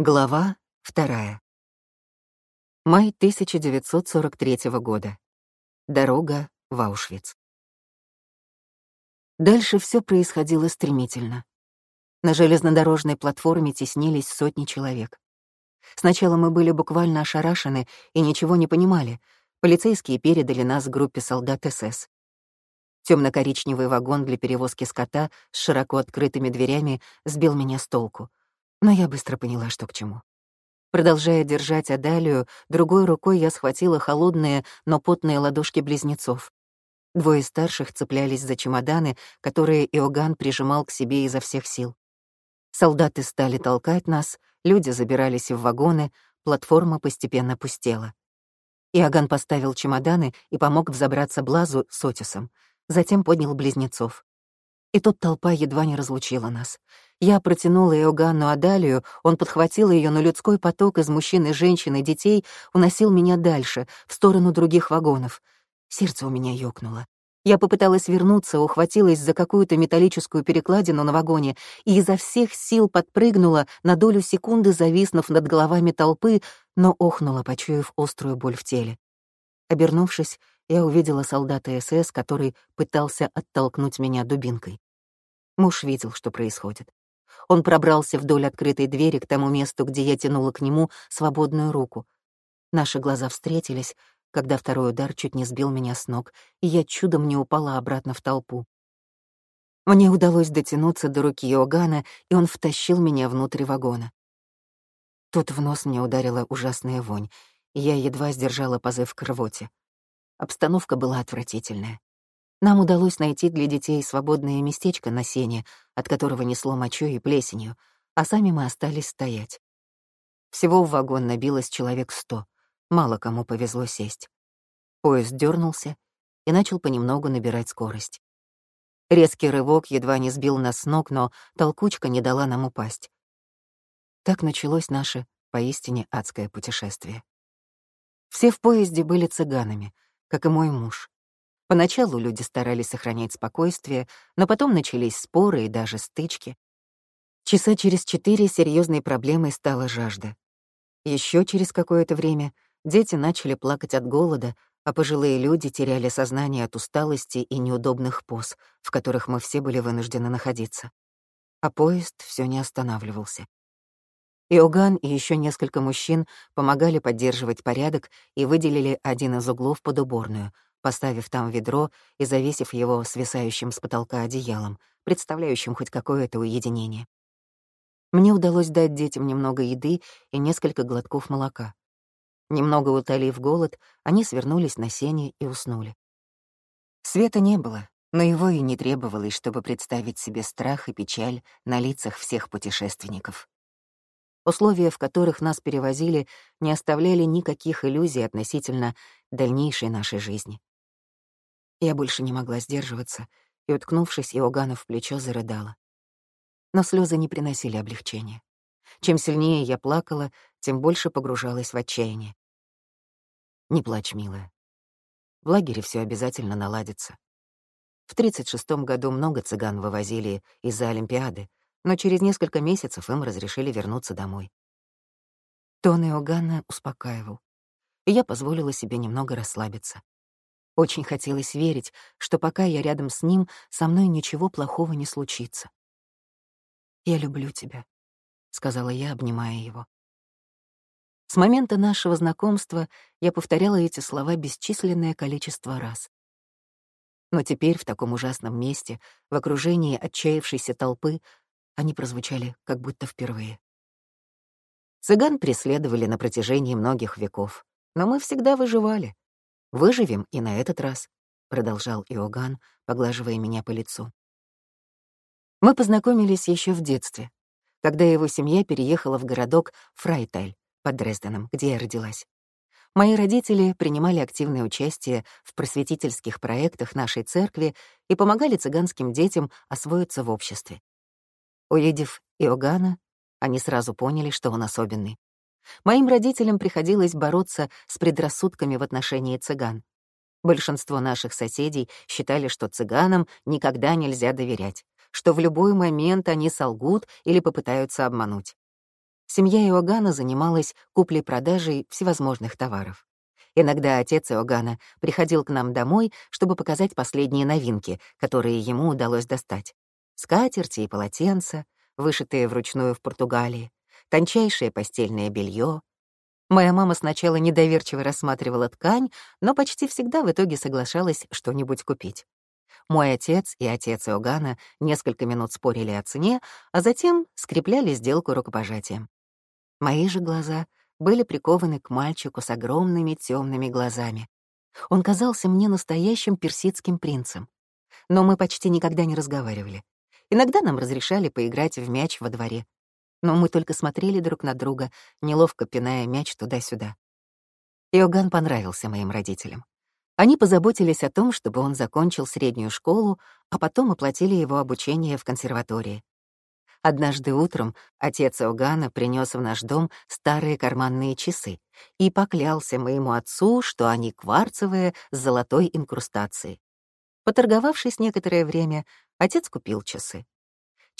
Глава вторая. Май 1943 года. Дорога в Аушвиц. Дальше все происходило стремительно. На железнодорожной платформе теснились сотни человек. Сначала мы были буквально ошарашены и ничего не понимали. Полицейские передали нас группе солдат СС. Темно-коричневый вагон для перевозки скота с широко открытыми дверями сбил меня с толку — но я быстро поняла, что к чему. Продолжая держать Адалию, другой рукой я схватила холодные, но потные ладошки близнецов. Двое старших цеплялись за чемоданы, которые Иоганн прижимал к себе изо всех сил. Солдаты стали толкать нас, люди забирались в вагоны, платформа постепенно пустела. Иоганн поставил чемоданы и помог взобраться Блазу с Отисом, затем поднял близнецов. И тут толпа едва не разлучила нас — я протянула Иоганну Адалию, он подхватил ее, но людской поток из мужчин и женщин и детей уносил меня дальше, в сторону других вагонов. Сердце у меня ёкнуло. Я попыталась вернуться, ухватилась за какую-то металлическую перекладину на вагоне и изо всех сил подпрыгнула, на долю секунды зависнув над головами толпы, но охнула, почуяв острую боль в теле. Обернувшись, я увидела солдата СС, который пытался оттолкнуть меня дубинкой. Муж видел, что происходит. Он пробрался вдоль открытой двери к тому месту, где я тянула к нему свободную руку. Наши глаза встретились, когда второй удар чуть не сбил меня с ног, и я чудом не упала обратно в толпу. Мне удалось дотянуться до руки Иоганна, и он втащил меня внутрь вагона. Тут в нос мне ударила ужасная вонь, и я едва сдержала позыв к рвоте. Обстановка была отвратительная. Нам удалось найти для детей свободное местечко на сене, от которого несло мочой и плесенью, а сами мы остались стоять. Всего в вагон набилось человек сто. Мало кому повезло сесть. Поезд дернулся и начал понемногу набирать скорость. Резкий рывок едва не сбил нас с ног, но толкучка не дала нам упасть. Так началось наше поистине адское путешествие. Все в поезде были цыганами, как и мой муж. Поначалу люди старались сохранять спокойствие, но потом начались споры и даже стычки. Часа через четыре серьезной проблемой стала жажда. Еще через какое-то время дети начали плакать от голода, а пожилые люди теряли сознание от усталости и неудобных поз, в которых мы все были вынуждены находиться. А поезд все не останавливался. Иоганн и еще несколько мужчин помогали поддерживать порядок и выделили один из углов под уборную — поставив там ведро и завесив его свисающим с потолка одеялом, представляющим хоть какое-то уединение. Мне удалось дать детям немного еды и несколько глотков молока. Немного утолив голод, они свернулись на сене и уснули. Света не было, но его и не требовалось, чтобы представить себе страх и печаль на лицах всех путешественников. Условия, в которых нас перевозили, не оставляли никаких иллюзий относительно дальнейшей нашей жизни. Я больше не могла сдерживаться и, уткнувшись, Иоганна в плечо зарыдала. Но слезы не приносили облегчения. Чем сильнее я плакала, тем больше погружалась в отчаяние. «Не плачь, милая. В лагере все обязательно наладится». В 36-м году много цыган вывозили из-за Олимпиады, но через несколько месяцев им разрешили вернуться домой. Тон Иоганна успокаивал, и я позволила себе немного расслабиться. Очень хотелось верить, что пока я рядом с ним, со мной ничего плохого не случится. «Я люблю тебя», — сказала я, обнимая его. С момента нашего знакомства я повторяла эти слова бесчисленное количество раз. Но теперь в таком ужасном месте, в окружении отчаявшейся толпы, они прозвучали как будто впервые. Цыган преследовали на протяжении многих веков, но мы всегда выживали, Выживем и на этот раз», — продолжал Иоган, поглаживая меня по лицу. Мы познакомились еще в детстве, когда его семья переехала в городок Фрайтель под Дрезденом, где я родилась. Мои родители принимали активное участие в просветительских проектах нашей церкви и помогали цыганским детям освоиться в обществе. Увидев Иогана, они сразу поняли, что он особенный. Моим родителям приходилось бороться с предрассудками в отношении цыган. Большинство наших соседей считали, что цыганам никогда нельзя доверять, что в любой момент они солгут или попытаются обмануть. Семья Иоганна занималась куплей-продажей всевозможных товаров. Иногда отец Иоганна приходил к нам домой, чтобы показать последние новинки, которые ему удалось достать. Скатерти и полотенца, вышитые вручную в Португалии, тончайшее постельное белье. Моя мама сначала недоверчиво рассматривала ткань, но почти всегда в итоге соглашалась что-нибудь купить. Мой отец и отец Иоганна несколько минут спорили о цене, а затем скрепляли сделку рукопожатием. Мои же глаза были прикованы к мальчику с огромными темными глазами. Он казался мне настоящим персидским принцем. Но мы почти никогда не разговаривали. Иногда нам разрешали поиграть в мяч во дворе но мы только смотрели друг на друга, неловко пиная мяч туда-сюда. Иоганн понравился моим родителям. Они позаботились о том, чтобы он закончил среднюю школу, а потом оплатили его обучение в консерватории. Однажды утром отец Иоганна принес в наш дом старые карманные часы и поклялся моему отцу, что они кварцевые с золотой инкрустацией. Поторговавшись некоторое время, отец купил часы.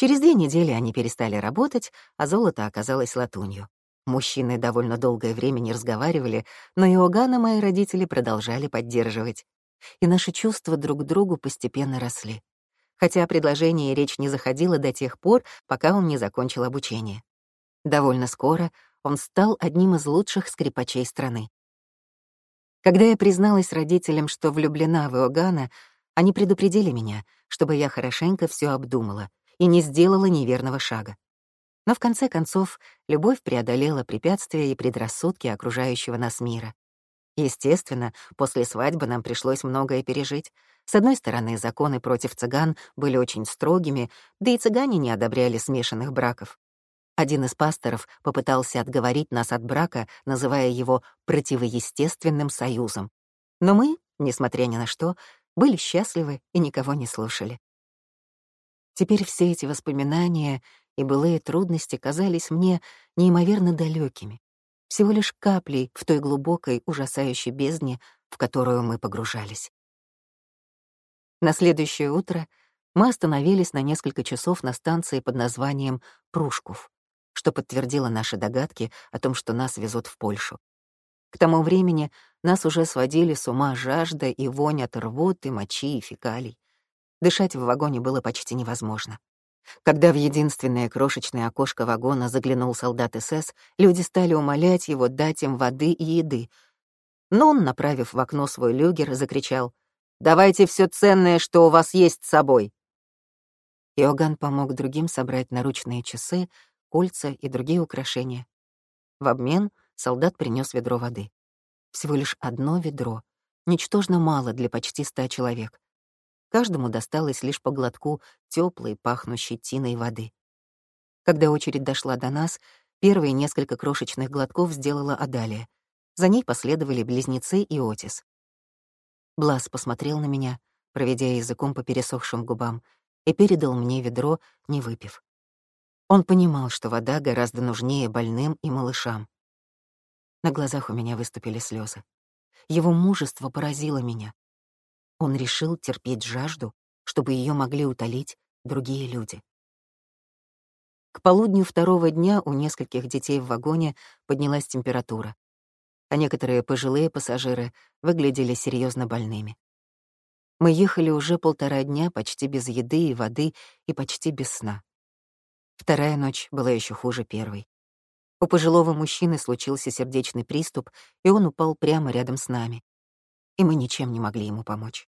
Через две недели они перестали работать, а золото оказалось латунью. Мужчины довольно долгое время не разговаривали, но Иоганна мои родители продолжали поддерживать. И наши чувства друг к другу постепенно росли. Хотя о предложении речь не заходила до тех пор, пока он не закончил обучение. Довольно скоро он стал одним из лучших скрипачей страны. Когда я призналась родителям, что влюблена в Иоганна, они предупредили меня, чтобы я хорошенько все обдумала, и не сделала неверного шага. Но в конце концов любовь преодолела препятствия и предрассудки окружающего нас мира. Естественно, после свадьбы нам пришлось многое пережить. С одной стороны, законы против цыган были очень строгими, да и цыгане не одобряли смешанных браков. Один из пасторов попытался отговорить нас от брака, называя его противоестественным союзом. Но мы, несмотря ни на что, были счастливы и никого не слушали. Теперь все эти воспоминания и былые трудности казались мне неимоверно далекими, всего лишь каплей в той глубокой, ужасающей бездне, в которую мы погружались. На следующее утро мы остановились на несколько часов на станции под названием Прушков, что подтвердило наши догадки о том, что нас везут в Польшу. К тому времени нас уже сводили с ума жажда и вонь от рвоты, мочи и фекалий. Дышать в вагоне было почти невозможно. Когда в единственное крошечное окошко вагона заглянул солдат СС, люди стали умолять его дать им воды и еды. Но он, направив в окно свой люгер, закричал «Давайте все ценное, что у вас есть с собой!» Иоганн помог другим собрать наручные часы, кольца и другие украшения. В обмен солдат принес ведро воды. Всего лишь одно ведро, ничтожно мало для почти ста человек. Каждому досталось лишь по глотку теплой, пахнущей тиной воды. Когда очередь дошла до нас, первые несколько крошечных глотков сделала Адалия. За ней последовали близнецы и Отис. Блас посмотрел на меня, проведя языком по пересохшим губам, и передал мне ведро, не выпив. Он понимал, что вода гораздо нужнее больным и малышам. На глазах у меня выступили слезы. Его мужество поразило меня. Он решил терпеть жажду, чтобы ее могли утолить другие люди. К полудню второго дня у нескольких детей в вагоне поднялась температура, а некоторые пожилые пассажиры выглядели серьезно больными. Мы ехали уже полтора дня почти без еды и воды и почти без сна. Вторая ночь была еще хуже первой. У пожилого мужчины случился сердечный приступ, и он упал прямо рядом с нами и мы ничем не могли ему помочь.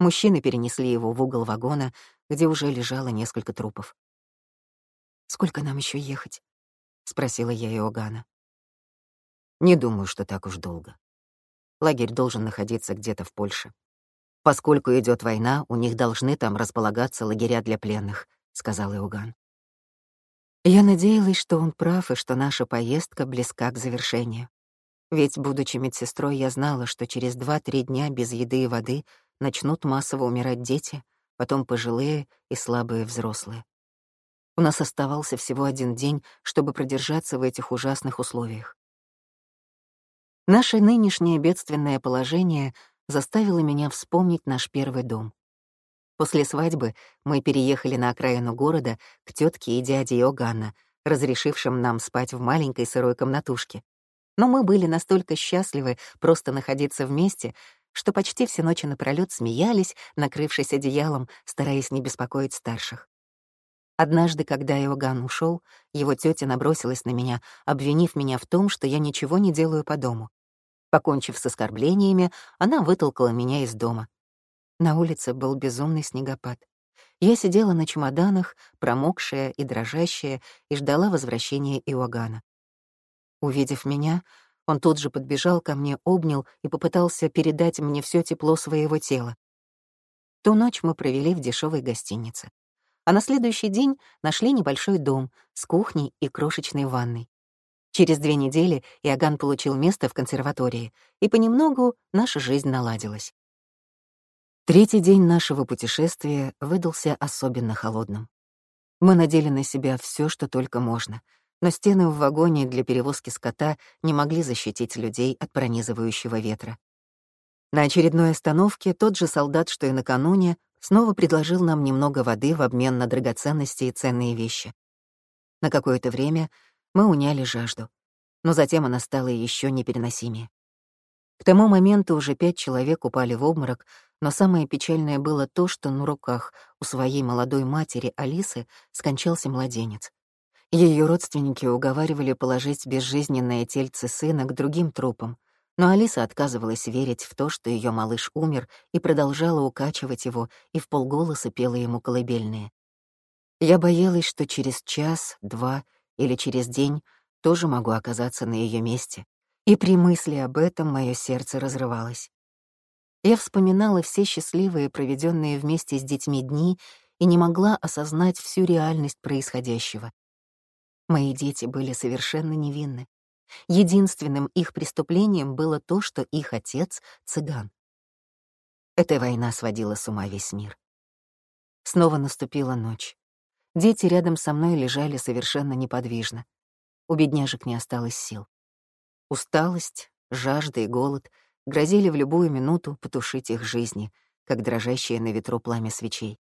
Мужчины перенесли его в угол вагона, где уже лежало несколько трупов. «Сколько нам еще ехать?» — спросила я Иоганна. «Не думаю, что так уж долго. Лагерь должен находиться где-то в Польше. Поскольку идет война, у них должны там располагаться лагеря для пленных», — сказал Иоганн. Я надеялась, что он прав и что наша поездка близка к завершению. Ведь, будучи медсестрой, я знала, что через два-три дня без еды и воды начнут массово умирать дети, потом пожилые и слабые взрослые. У нас оставался всего один день, чтобы продержаться в этих ужасных условиях. Наше нынешнее бедственное положение заставило меня вспомнить наш первый дом. После свадьбы мы переехали на окраину города к тетке и дяде Иоганна, разрешившим нам спать в маленькой сырой комнатушке. Но мы были настолько счастливы просто находиться вместе, что почти все ночи напролёт смеялись, накрывшись одеялом, стараясь не беспокоить старших. Однажды, когда Иоганн ушел, его тетя набросилась на меня, обвинив меня в том, что я ничего не делаю по дому. Покончив с оскорблениями, она вытолкала меня из дома. На улице был безумный снегопад. Я сидела на чемоданах, промокшая и дрожащая, и ждала возвращения Иоганна. Увидев меня, он тут же подбежал ко мне, обнял и попытался передать мне все тепло своего тела. Ту ночь мы провели в дешевой гостинице. А на следующий день нашли небольшой дом с кухней и крошечной ванной. Через две недели Иоганн получил место в консерватории, и понемногу наша жизнь наладилась. Третий день нашего путешествия выдался особенно холодным. Мы надели на себя все, что только можно — но стены в вагоне для перевозки скота не могли защитить людей от пронизывающего ветра. На очередной остановке тот же солдат, что и накануне, снова предложил нам немного воды в обмен на драгоценности и ценные вещи. На какое-то время мы уняли жажду, но затем она стала еще непереносимее. К тому моменту уже пять человек упали в обморок, но самое печальное было то, что на руках у своей молодой матери Алисы скончался младенец. Ее родственники уговаривали положить безжизненное тельце сына к другим трупам, но Алиса отказывалась верить в то, что ее малыш умер, и продолжала укачивать его, и в полголоса пела ему колыбельные. Я боялась, что через час, два или через день тоже могу оказаться на ее месте, и при мысли об этом мое сердце разрывалось. Я вспоминала все счастливые, проведенные вместе с детьми дни, и не могла осознать всю реальность происходящего. Мои дети были совершенно невинны. Единственным их преступлением было то, что их отец — цыган. Эта война сводила с ума весь мир. Снова наступила ночь. Дети рядом со мной лежали совершенно неподвижно. У бедняжек не осталось сил. Усталость, жажда и голод грозили в любую минуту потушить их жизни, как дрожащее на ветру пламя свечей.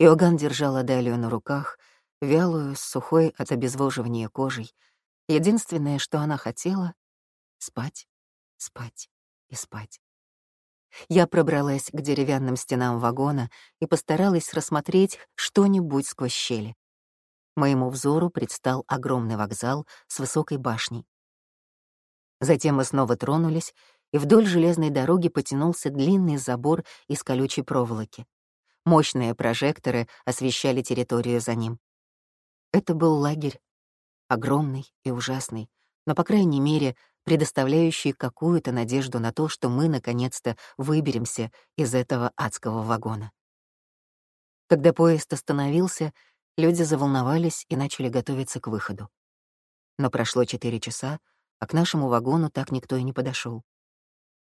Иоганн держал Адалию на руках — вялую, с сухой от обезвоживания кожей. Единственное, что она хотела — спать, спать и спать. Я пробралась к деревянным стенам вагона и постаралась рассмотреть что-нибудь сквозь щели. Моему взору предстал огромный вокзал с высокой башней. Затем мы снова тронулись, и вдоль железной дороги потянулся длинный забор из колючей проволоки. Мощные прожекторы освещали территорию за ним. Это был лагерь. Огромный и ужасный, но, по крайней мере, предоставляющий какую-то надежду на то, что мы, наконец-то, выберемся из этого адского вагона. Когда поезд остановился, люди заволновались и начали готовиться к выходу. Но прошло четыре часа, а к нашему вагону так никто и не подошел.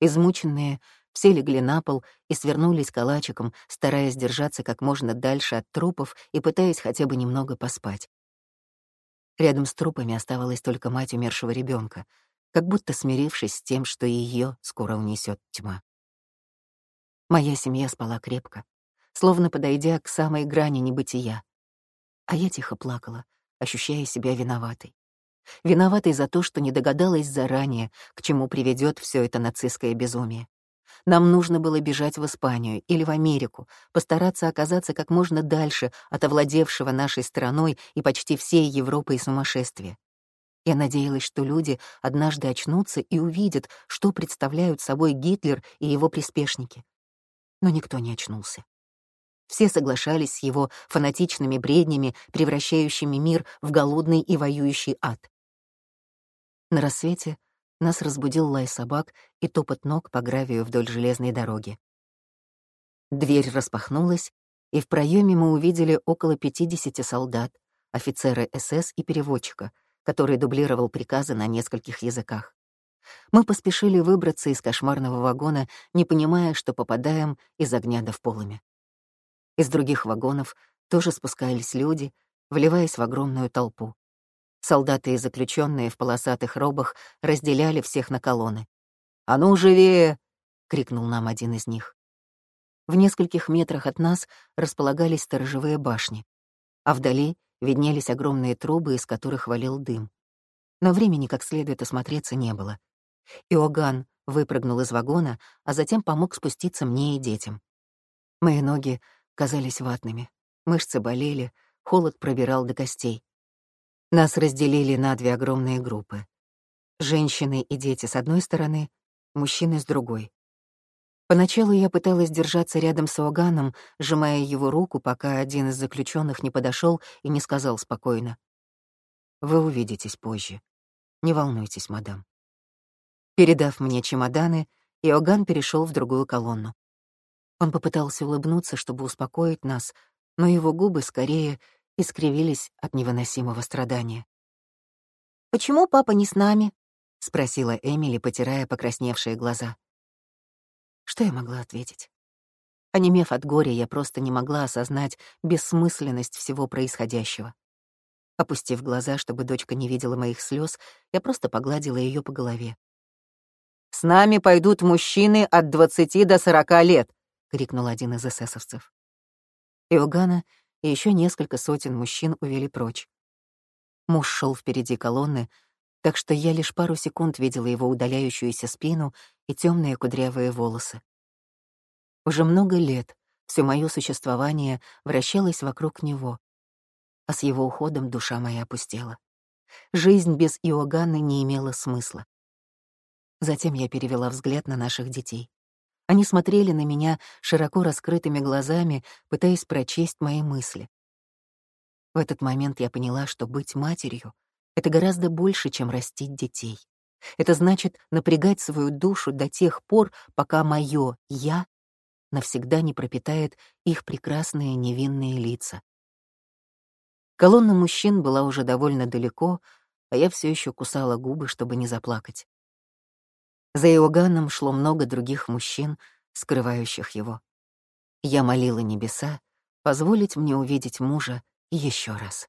Измученные, все легли на пол и свернулись калачиком, стараясь держаться как можно дальше от трупов и пытаясь хотя бы немного поспать. Рядом с трупами оставалась только мать умершего ребенка, как будто смирившись с тем, что ее скоро унесет тьма. Моя семья спала крепко, словно подойдя к самой грани небытия. А я тихо плакала, ощущая себя виноватой. Виноватой за то, что не догадалась заранее, к чему приведет все это нацистское безумие. Нам нужно было бежать в Испанию или в Америку, постараться оказаться как можно дальше от овладевшего нашей страной и почти всей Европой сумасшествия. Я надеялась, что люди однажды очнутся и увидят, что представляют собой Гитлер и его приспешники. Но никто не очнулся. Все соглашались с его фанатичными бреднями, превращающими мир в голодный и воюющий ад. На рассвете нас разбудил лай собак и топот ног по гравию вдоль железной дороги. Дверь распахнулась, и в проеме мы увидели около 50 солдат, офицера СС и переводчика, который дублировал приказы на нескольких языках. Мы поспешили выбраться из кошмарного вагона, не понимая, что попадаем из огня до в полами. Из других вагонов тоже спускались люди, вливаясь в огромную толпу. Солдаты и заключенные в полосатых робах разделяли всех на колонны. «А ну, живее!» — крикнул нам один из них. В нескольких метрах от нас располагались сторожевые башни, а вдали виднелись огромные трубы, из которых валил дым. Но времени как следует осмотреться не было. Иоганн выпрыгнул из вагона, а затем помог спуститься мне и детям. Мои ноги казались ватными, мышцы болели, холод пробирал до костей. Нас разделили на две огромные группы. Женщины и дети с одной стороны, мужчины с другой. Поначалу я пыталась держаться рядом с Оганом, сжимая его руку, пока один из заключенных не подошел и не сказал спокойно. «Вы увидитесь позже. Не волнуйтесь, мадам». Передав мне чемоданы, Иоган перешел в другую колонну. Он попытался улыбнуться, чтобы успокоить нас, но его губы скорее и скривились от невыносимого страдания. «Почему папа не с нами?» — спросила Эмили, потирая покрасневшие глаза. Что я могла ответить? Онемев от горя, я просто не могла осознать бессмысленность всего происходящего. Опустив глаза, чтобы дочка не видела моих слез, я просто погладила ее по голове. «С нами пойдут мужчины от 20 до 40 лет!» — крикнул один из эсэсовцев. Иоганна и еще несколько сотен мужчин увели прочь. Муж шел впереди колонны, так что я лишь пару секунд видела его удаляющуюся спину и темные кудрявые волосы. Уже много лет все мое существование вращалось вокруг него, а с его уходом душа моя опустела. Жизнь без Иоганна не имела смысла. Затем я перевела взгляд на наших детей. Они смотрели на меня широко раскрытыми глазами, пытаясь прочесть мои мысли. В этот момент я поняла, что быть матерью — это гораздо больше, чем растить детей. Это значит напрягать свою душу до тех пор, пока мое «я» навсегда не пропитает их прекрасные невинные лица. Колонна мужчин была уже довольно далеко, а я все еще кусала губы, чтобы не заплакать. За его ганом шло много других мужчин, скрывающих его. Я молила небеса позволить мне увидеть мужа еще раз.